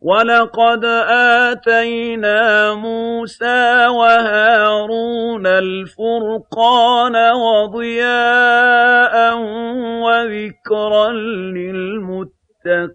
وَلَقَدْ آتَيْنَا مُوسَىٰ وَهَارُونَ الْفُرْقَانَ وَضِيَاءً وَذِكْرًا لِّلْمُتَّقِينَ